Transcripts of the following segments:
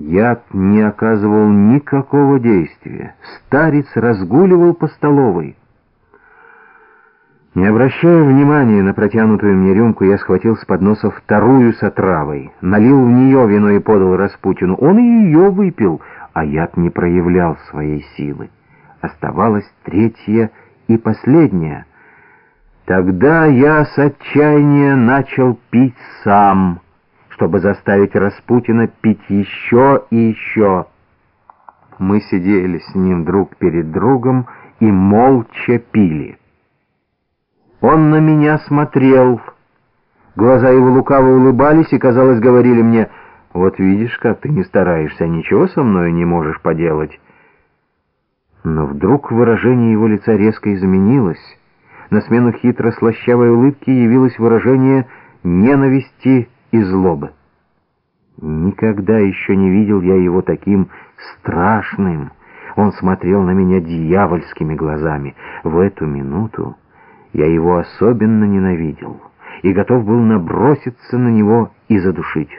Яд не оказывал никакого действия. Старец разгуливал по столовой. Не обращая внимания на протянутую мне рюмку, я схватил с подноса вторую с отравой, налил в нее вино и подал Распутину. Он ее выпил, а яд не проявлял своей силы. Оставалась третья и последняя. Тогда я с отчаяния начал пить сам, чтобы заставить Распутина пить еще и еще. Мы сидели с ним друг перед другом и молча пили. Он на меня смотрел. Глаза его лукаво улыбались и, казалось, говорили мне, «Вот видишь, как ты не стараешься, ничего со мной не можешь поделать». Но вдруг выражение его лица резко изменилось. На смену хитро-слащавой улыбки явилось выражение ненависти и злобы. Никогда еще не видел я его таким страшным. Он смотрел на меня дьявольскими глазами. В эту минуту я его особенно ненавидел и готов был наброситься на него и задушить.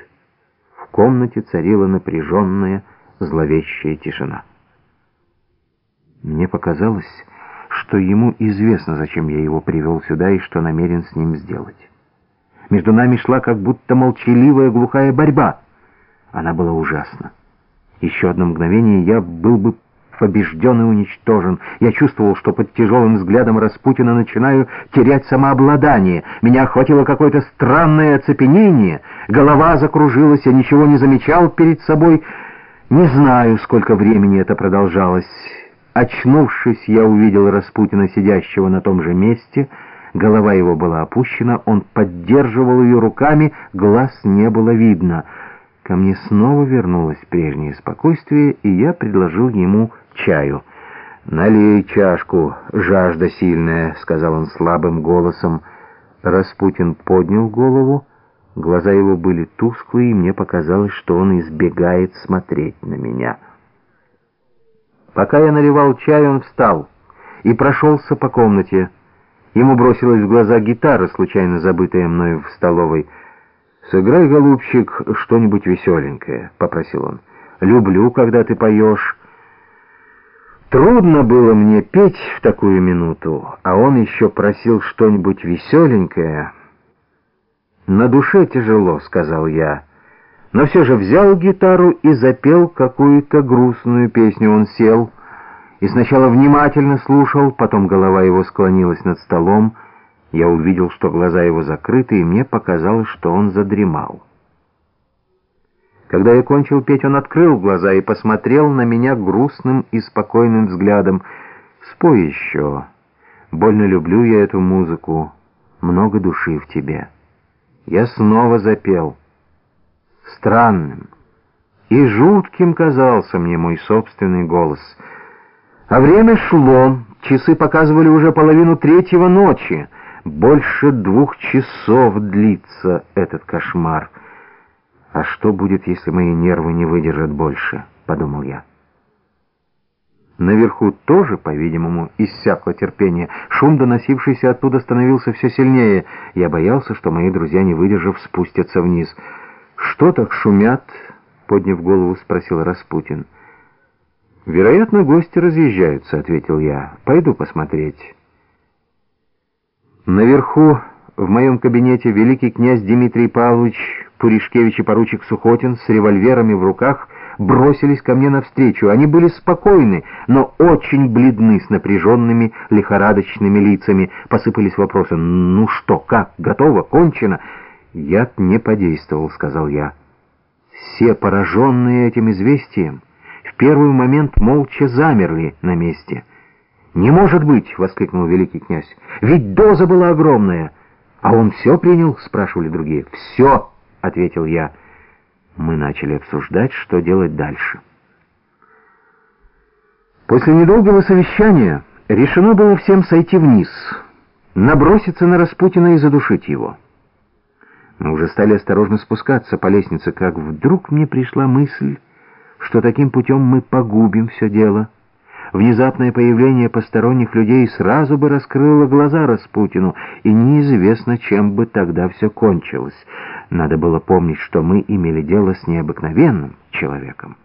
В комнате царила напряженная, зловещая тишина. Мне показалось, что ему известно, зачем я его привел сюда и что намерен с ним сделать. Между нами шла как будто молчаливая глухая борьба. Она была ужасна. Еще одно мгновение я был бы побежден и уничтожен. Я чувствовал, что под тяжелым взглядом Распутина начинаю терять самообладание. Меня охватило какое-то странное оцепенение. Голова закружилась, я ничего не замечал перед собой. Не знаю, сколько времени это продолжалось. Очнувшись, я увидел Распутина, сидящего на том же месте. Голова его была опущена, он поддерживал ее руками, глаз не было видно. Ко мне снова вернулось прежнее спокойствие, и я предложил ему чаю. «Налей чашку, жажда сильная», — сказал он слабым голосом. Распутин поднял голову. Глаза его были тусклые, и мне показалось, что он избегает смотреть на меня. Пока я наливал чай, он встал и прошелся по комнате. Ему бросилась в глаза гитара, случайно забытая мной в столовой. «Сыграй, голубчик, что-нибудь веселенькое», — попросил он. «Люблю, когда ты поешь». Трудно было мне петь в такую минуту, а он еще просил что-нибудь веселенькое. «На душе тяжело», — сказал я, но все же взял гитару и запел какую-то грустную песню. Он сел и сначала внимательно слушал, потом голова его склонилась над столом. Я увидел, что глаза его закрыты, и мне показалось, что он задремал. Когда я кончил петь, он открыл глаза и посмотрел на меня грустным и спокойным взглядом. «Спой еще. Больно люблю я эту музыку. Много души в тебе». Я снова запел. Странным и жутким казался мне мой собственный голос. А время шло, часы показывали уже половину третьего ночи. Больше двух часов длится этот кошмар. «А что будет, если мои нервы не выдержат больше?» — подумал я. Наверху тоже, по-видимому, иссякло терпение. Шум, доносившийся оттуда, становился все сильнее. Я боялся, что мои друзья, не выдержав, спустятся вниз. «Что так шумят?» — подняв голову, спросил Распутин. «Вероятно, гости разъезжаются», — ответил я. «Пойду посмотреть». Наверху, в моем кабинете, великий князь Дмитрий Павлович Пуришкевич и поручик Сухотин с револьверами в руках бросились ко мне навстречу. Они были спокойны, но очень бледны, с напряженными лихорадочными лицами. Посыпались вопросы «Ну что, как, готово, кончено?» «Яд не подействовал», — сказал я. Все, пораженные этим известием, первый момент молча замерли на месте. «Не может быть!» — воскликнул великий князь. «Ведь доза была огромная!» «А он все принял?» — спрашивали другие. «Все!» — ответил я. Мы начали обсуждать, что делать дальше. После недолгого совещания решено было всем сойти вниз, наброситься на Распутина и задушить его. Мы уже стали осторожно спускаться по лестнице, как вдруг мне пришла мысль, что таким путем мы погубим все дело. Внезапное появление посторонних людей сразу бы раскрыло глаза Распутину, и неизвестно, чем бы тогда все кончилось. Надо было помнить, что мы имели дело с необыкновенным человеком.